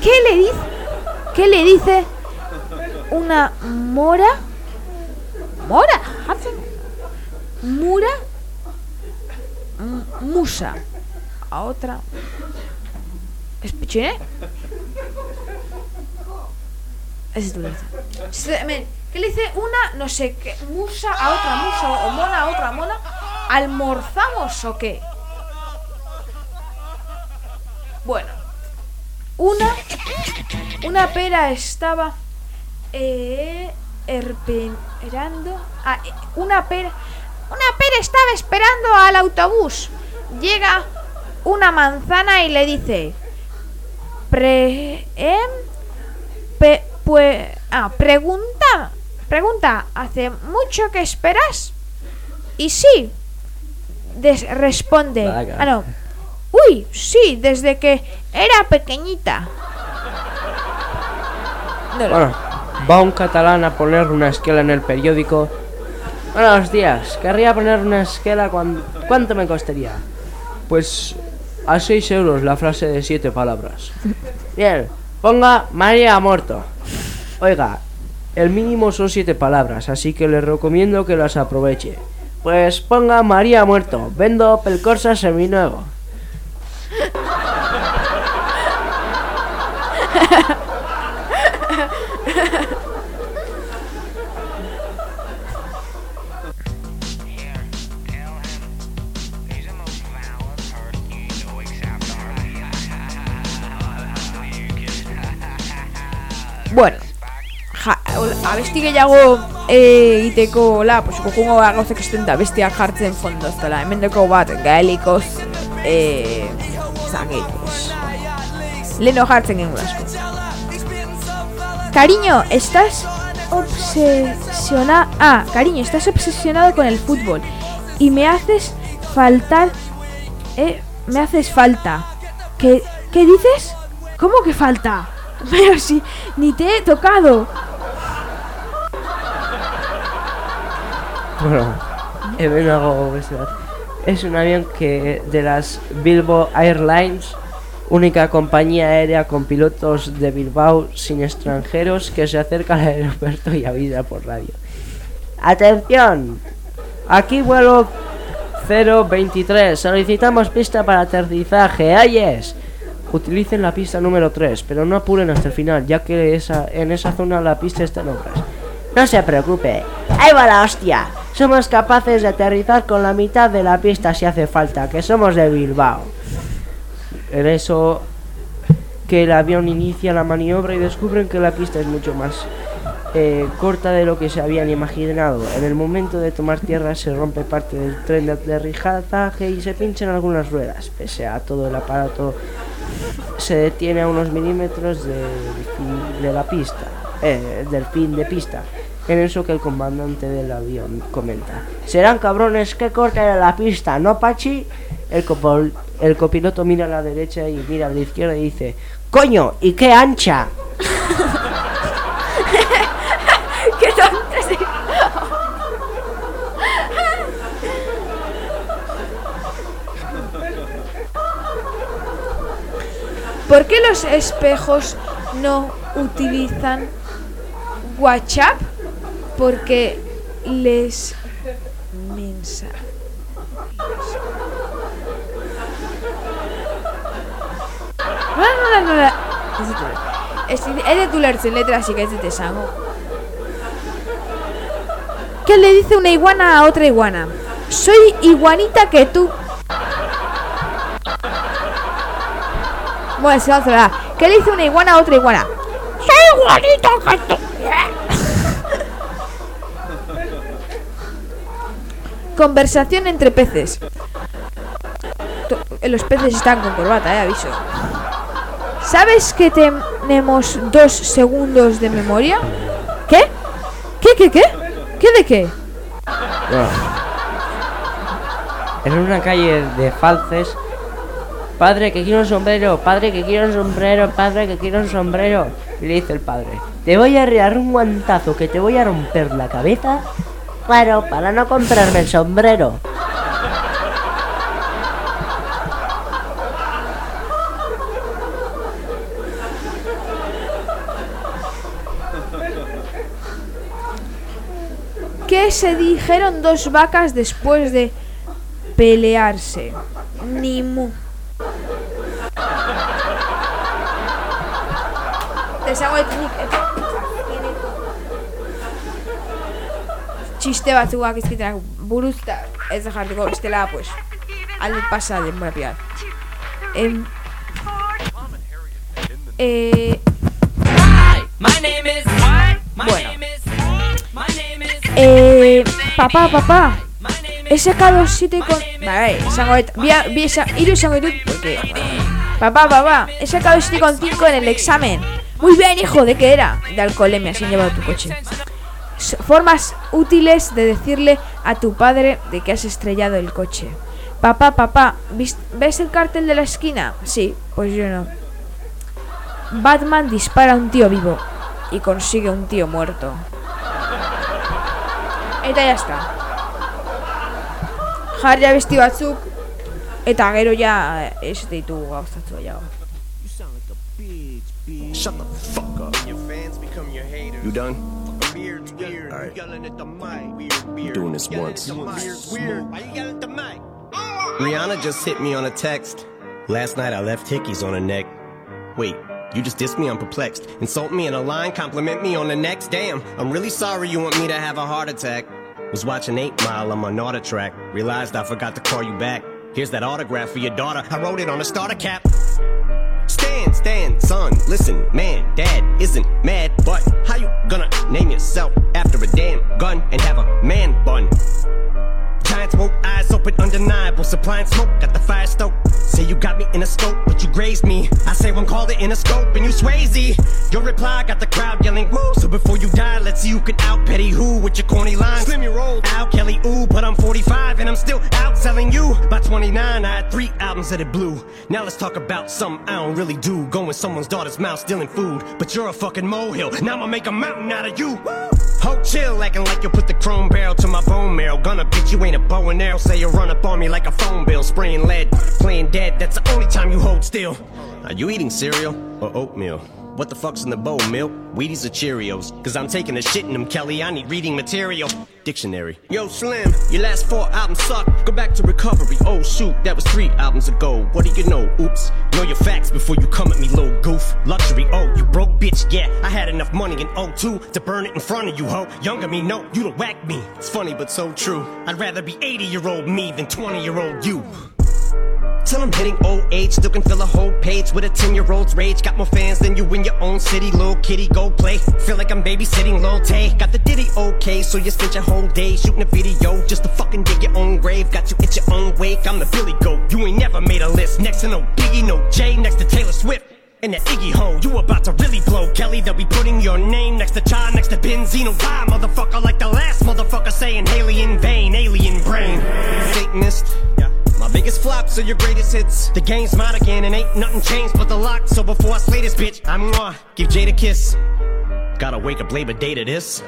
¿Qué le dice? ¿Qué le dice una mora? ¿Mora? Mura Musa a otra ¿Qué le dice una, no sé qué, musa a otra musa o mona a otra mona? ¿Almorzamos o qué? Bueno, una, una pera estaba eh, esperando, ah, eh, una pera, una pera estaba esperando al autobús. Llega una manzana y le dice, pre, em, pe- pues, ah, pregunta, pregunta, ¿hace mucho que esperas? Y sí, des- responde, Vaga. ah no, uy, sí, desde que era pequeñita. No, no. Bueno, va un catalán a poner una esquela en el periódico. Buenos días, querría poner una esquela. cuan- ¿Cuánto me costaría? Pues a 6 euros la frase de 7 palabras. Bien, ponga María muerto. Oiga, el mínimo son 7 palabras, así que le recomiendo que las aproveche. Pues ponga María muerto, vendo pelcorsa seminuevo. Bueno, ja, abesti gehiago e, iteko la, pues, kokungo gauzek esten da bestia jartzen fondo eztela. Hemendeko bat gaelikoz e, zagit, pues, leno jartzen genuen asko. Cariño, estás obsesionado... Ah, cariño, estás obsesionado con el fútbol y me haces faltar... Eh, me haces falta. ¿Qué, ¿Qué dices? ¿Cómo que falta? Pero si ni te he tocado. Bueno. Es un avión que de las Bilbo Airlines, única compañía aérea con pilotos de Bilbao sin extranjeros que se acerca al aeropuerto y avisa por radio. Atención, aquí vuelo 023, solicitamos pista para aterrizaje, ¡ayes! Utilicen la pista número 3, pero no apuren hasta el final, ya que esa, en esa zona la pista está en obras. No se preocupe, ahí va la hostia. Somos capaces de aterrizar con la mitad de la pista si hace falta, que somos de Bilbao. En eso que el avión inicia la maniobra y descubren que la pista es mucho más eh, corta de lo que se habían imaginado. En el momento de tomar tierra se rompe parte del tren de aterrizaje y se pinchan algunas ruedas. Pese a todo el aparato se detiene a unos milímetros fin de la pista, eh, del fin de pista. En eso que el comandante del avión comenta. Serán cabrones que corten la pista, ¿no, Pachi? El, copol- el copiloto mira a la derecha y mira a la izquierda y dice, ¡Coño! ¿Y qué ancha? ¿Por qué los espejos no utilizan WhatsApp? Porque les mensa. No, no, no, no, no. Ez dut uler- Ez dut- ez dut ulertzen letra, así que ez dut esango. ¿Qué le dice una iguana a otra iguana? Soy iguanita que tú. Bueno, se va a cerrar. ¿Qué le dice una iguana a otra iguana? Soy iguanita que tú. Conversación entre peces. To- Los peces están con corbata, eh, aviso. ¿Sabes que tenemos dos segundos de memoria? ¿Qué? ¿Qué, qué, qué? ¿Qué de qué? Bueno. En una calle de falces. Padre, que quiero un sombrero, padre, que quiero un sombrero, padre, que quiero un sombrero. Y le dice el padre, te voy a rear un guantazo que te voy a romper la cabeza. Claro, para no comprarme el sombrero. ¿Qué se dijeron dos vacas después de pelearse? Ni mu. Ez hau etnik, etnik. Txiste batzuak izkitenak buruzta ez da jarriko, ez pues, aldut pasa denbora pial. Em... Eh... Bueno. Eh... papá, papá. He sacado siete con... Vale, esango et... Bia, bia, esa... Iru esango etut, porque... Uh, Papá, papá, he sacado 7,5 en el examen. Muy bien, hijo, ¿de qué era? De alcoholemia, se han llevado tu coche. Formas útiles de decirle a tu padre de que has estrellado el coche. Papá, papá, ¿vis- ¿ves el cartel de la esquina? Sí, pues yo no. Batman dispara a un tío vivo y consigue un tío muerto. Eta ya está. Jarri abesti batzuk eta gero ja eh, ez ditugu gauzatzu gehiago. Shut the fuck up. Your fans become your haters. You done? Weird, weird. All right. Yelling at the mic. Weird, weird. Doing this once. Weird, weird. Why you yelling at the mic? Rihanna just hit me on a text. Last night I left hickeys on her neck. Wait, you just dissed me? I'm perplexed. Insult me in a line, compliment me on the next. Damn, I'm really sorry you want me to have a heart attack. Was watching 8 Mile on my Nauta track. Realized I forgot to call you back. Here's that autograph for your daughter. I wrote it on a starter cap. Stand, stand, son, listen, man, dad isn't mad, but how you gonna name yourself after a damn gun and have a man bun? Giant smoke, eyes open, undeniable, supplying smoke, got the fire stoked. Say you got me in a scope, but you grazed me. I say one called it in a scope, and you Swayze. Your reply got the crowd yelling, woo. So before you die, let's see who can out petty who with your corny lines. Slim your roll, Al Kelly, ooh, but I'm 45 and I'm still out selling you. By 29, I had three albums that it blew. Now let's talk about something I don't really do. Going someone's daughter's mouth, stealing food. But you're a fucking molehill. Now I'ma make a mountain out of you. Woo. Ho chill, acting like you'll put the chrome barrel to my bone marrow. Gonna bitch, you ain't a bow and arrow. Say you run up on me like a phone bill. Spraying lead, playing dead. That's the only time you hold still. Are you eating cereal or oatmeal? What the fuck's in the bowl, milk? Wheaties or Cheerios? Cause I'm taking a shit in them, Kelly. I need reading material. Dictionary. Yo, Slim, your last four albums suck. Go back to recovery. Oh, shoot, that was three albums ago. What do you know? Oops. Know your facts before you come at me, little goof. Luxury, oh, you broke bitch. Yeah, I had enough money in 02 to burn it in front of you, ho. Younger me, no, you'd have whacked me. It's funny, but so true. I'd rather be 80 year old me than 20 year old you. Till I'm hitting old age, still can fill a whole page with a 10 year old's rage. Got more fans than you in your own city, little kitty, go play. Feel like I'm babysitting Lil Tay. Got the ditty okay, so you spent your whole day shooting a video just to fucking dig your own grave. Got you at your own wake, I'm the Billy Goat. You ain't never made a list. Next to no Biggie, no Jay, next to Taylor Swift. And that Iggy Ho, you about to really blow, Kelly. They'll be putting your name next to Cha, next to Benzino. Die, motherfucker, like the last motherfucker saying Haley in vain, alien brain. Satanist. My biggest flops are your greatest hits. The game's mine again, and ain't nothing changed but the lock. So before I slay this bitch, I'm gonna give Jade a kiss. Gotta wake up Labor Day to this.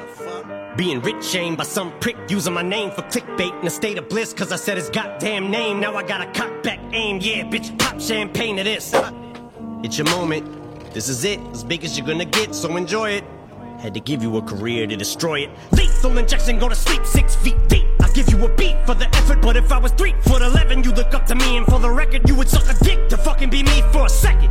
Being rich shamed by some prick using my name for clickbait in a state of bliss. Cause I said his goddamn name. Now I got a cock back aim. Yeah, bitch, pop champagne to this. It's your moment. This is it, as big as you're gonna get, so enjoy it. Had to give you a career to destroy it. Lethal injection, go to sleep six feet deep. I give you a beat for the effort, but if I was three foot eleven, you look up to me, and for the record, you would suck a dick to fucking be me for a second.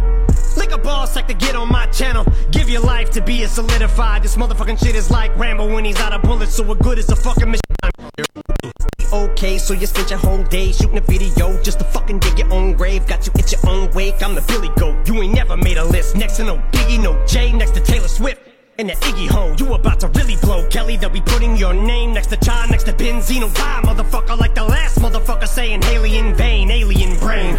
Lick a ball sack to get on my channel. Give your life to be a solidified. This motherfucking shit is like Rambo when he's out of bullets, so what good is a fucking mission? Okay, so you spent your whole day shooting a video just to fucking dig your own grave. Got you at your own wake. I'm the Billy Goat. You ain't never made a list. Next to no Biggie, no Jay, next to Taylor Swift. And the Iggy hole. you about to really blow. Kelly, they'll be putting your name next to Cha, next to Benzino. Die, motherfucker, like the last motherfucker saying Haley in vain, alien brain.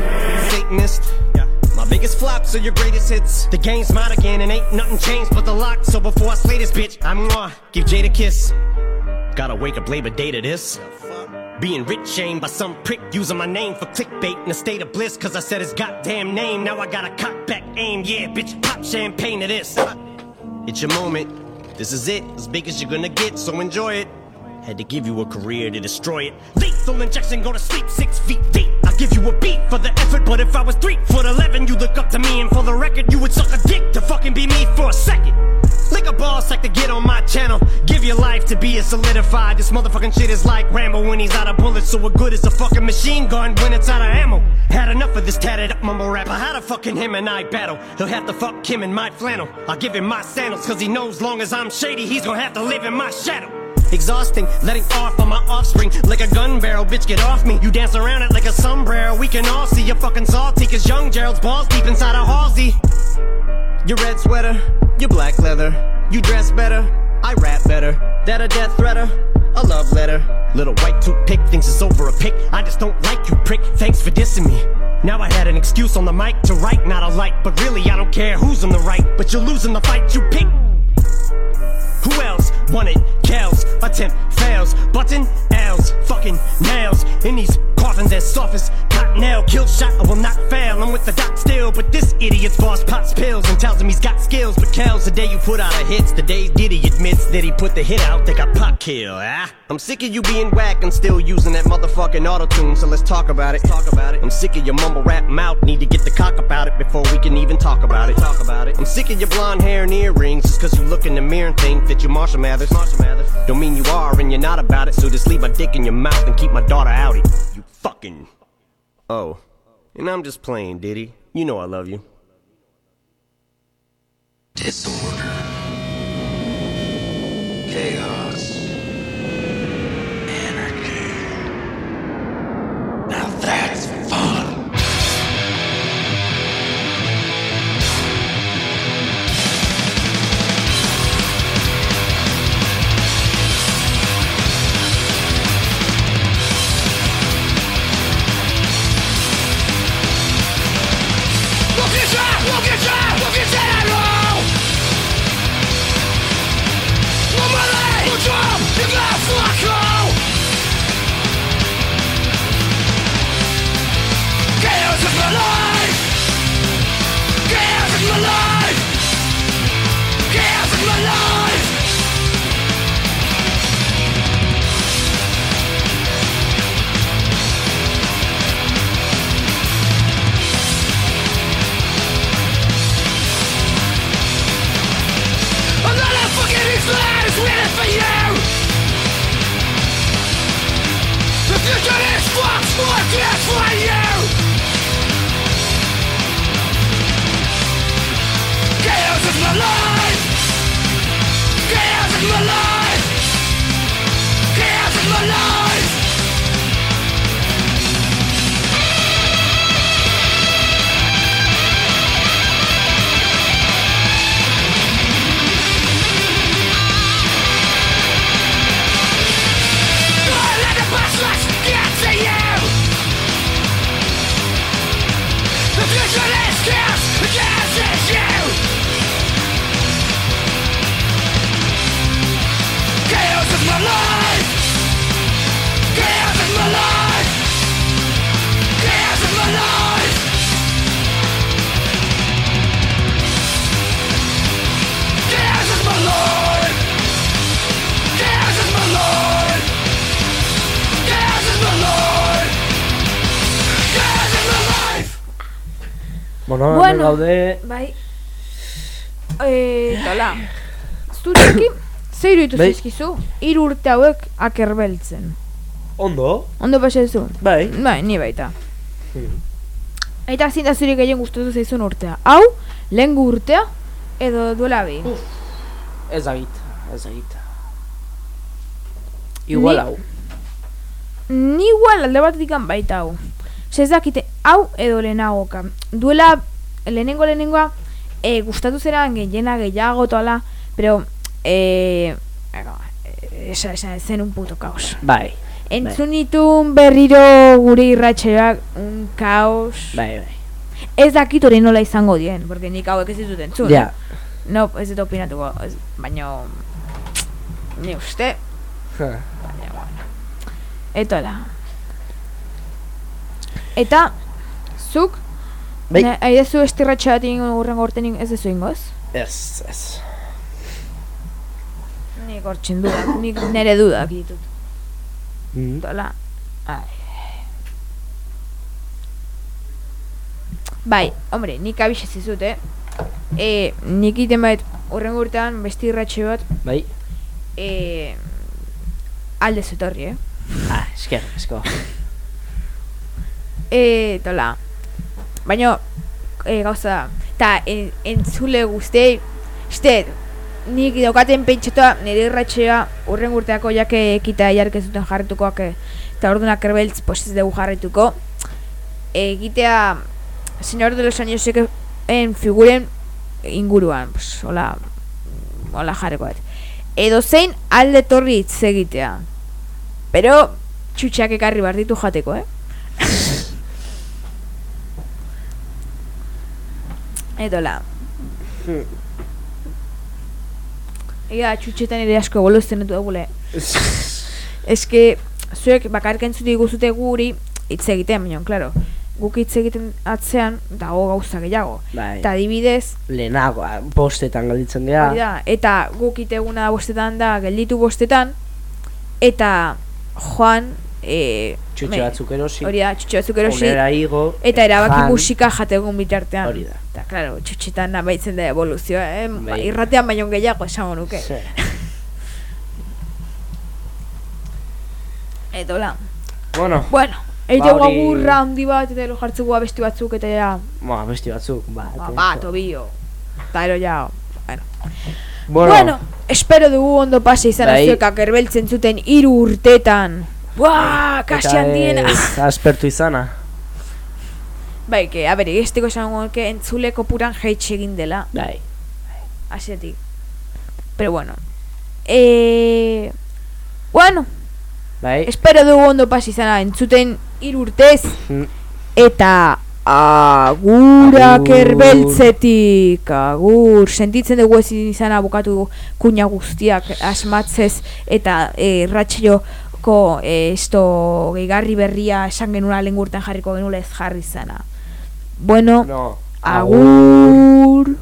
Satanist. Yeah. My biggest flops are your greatest hits. The game's mine again, and ain't nothing changed but the lock. So before I slay this bitch, I'm gonna give Jade a kiss. Gotta wake up Labor Day to this. Being rich shamed by some prick using my name for clickbait in a state of bliss. Cause I said his goddamn name. Now I got a cock back aim. Yeah, bitch, pop champagne to this. It's your moment. This is it, as big as you're gonna get, so enjoy it. Had to give you a career to destroy it. Lethal injection, go to sleep six feet deep. I'll give you a beat for the effort, but if I was three foot eleven, you look up to me, and for the record, you would suck a dick to fucking be me for a second. Lick a ball sack to get on my channel. Give your life to be a solidified. This motherfucking shit is like Rambo when he's out of bullets. So what good is a fucking machine gun when it's out of ammo? Had enough of this tatted up mumble rapper. How to fucking him and I battle? He'll have to fuck him in my flannel. I'll give him my sandals, cause he knows long as I'm shady, he's gonna have to live in my shadow. Exhausting, letting off on my offspring like a gun barrel. Bitch, get off me. You dance around it like a sombrero. We can all see you're fucking salty, cause young Gerald's balls deep inside a Halsey. Your red sweater, your black leather. You dress better, I rap better. That a death threater, a love letter. Little white toothpick thinks it's over a pick. I just don't like you, prick. Thanks for dissing me. Now I had an excuse on the mic to write, not a light. But really, I don't care who's on the right. But you're losing the fight you pick. Who else wanted? Kells, attempt fails. Button L's, fucking nails. In these coffins soft as cottonelle. kill shot, I will not fail. I'm with the doc still, but this idiot's boss pops pills and tells him he's got skills. But Kells, the day you put out a hits, the day Diddy admits that he put the hit out, they got pop kill. Ah, I'm sick of you being whack and still using that motherfucking auto tune. So let's talk about it. Talk about it. I'm sick of your mumble rap mouth. Need to get the cock about it before we can even talk about it. Talk about it. I'm sick of your blonde hair and earrings just cause you look in the mirror and think that you're Marshall Mathers. Marshall Mathers. Don't mean you are and you're not about it. So just leave my dick in your mouth and keep my daughter out it. Fucking. Oh. And I'm just playing, Diddy. You know I love you. Disorder. Chaos. Bueno, Bueno, gaude... bai. Eh, tola. Zureki, zer iruditu Bai. zaizkizu? Hiru urte hauek akerbeltzen. Ondo? Ondo pasezu? Bai. Bai, ni baita. Hmm. Eta zein da zure gehien gustatu zaizun urtea? Hau, lehen urtea, edo duela bi? Ez agit, ez agit. Igual Ni- hau. Ni igual alde batetik baita hau. Ze ez dakite, hau edo lehenagoka. Duela, lehenengo lehenengoa, e, gustatu zera gehiena gehiago toala, Pero, bueno, esa, esa zen un puto kaos. Bai. Entzun ditun berriro gure irratxeak un kaos. Bai, bai. Ez dakit hori nola izango dien, porque nik hauek ez ditut entzun. Ja. No, ez dut opinatuko, baina... Ni uste, Ja. Eta da. Eta, zuk, Bai. ne- aidezu estirratxa bat ingo urrengo urten ez dezu ingoz? Ez, ez. Nik hortxin dudak, nik nere dudak ditut. Mm. Dola. Ai. Bai, hombre, nik abixez zizut, eh? E, nik iten bait urrengo urtean besti irratxe bat, Bai. e, alde zutorri, eh? Ah, esker, esko. E, tola. Baina, e, gauza da. Ta, en, entzule guztei, este, nik daukaten pentsatoa nire irratxea urren urteako jake ekita jarke zuten jarritukoak e, eta ordunak erbeltz, pues ez dugu jarrituko. Egitea, Señor de los Años en figuren inguruan, pues, hola, hola jarriko bat. Edo zein alde torri hitz egitea. Pero, txutxak ekarri behar ditu jateko, eh? Edola. Ega, txutxetan ere asko evoluzten dut egule. Ez que, zuek bakarrik entzut diguzute guri hitz egiten, baina, klaro, guk hitz egiten atzean dago gauza gehiago. Bai. Eta adibidez, Lehenago, bostetan galditzen hori da, eta guk iteguna bostetan da, gelditu bostetan, eta joan, e, Txutxe batzuk erosi. Hori da, txutxe batzuk erosi. Onera igo. Eta erabaki jan. musika jategun bitartean. Hori da. Eta, klaro, txutxetan amaitzen da evoluzioa, eh? Bai. Irratean baino gehiago esango nuke. Sí. Eta hola. Bueno, Bueno, Ba, Eite hori- gurra handi bat eta ero jartzeko besti batzuk eta ja, ba, besti batzuk, bat. ba, eh. bat, obio. Eta ero ja, bueno. Bueno, Bueno, espero dugu ondo pase izan Bai. azuekak erbeltzen zuten hiru urtetan. Buah, kasi eta handiena. ez aspertu izana. Bai, que, a ber, egesteko esango nuke entzule kopuran jaitxe egin dela. Bai. Asietik. Pero bueno. Eh, bueno, Bai. espero dugu ondo izana entzuten hiru urtez. Mm. Eta agurak Agur. erbeltzetik, agur, sentitzen dugu ezin izana bukatu kuña guztiak asmatzez eta e, ratxiloko e, esto gehigarri berria esan genula lengurten jarriko genula ez jarri izana. Bueno, No. agur.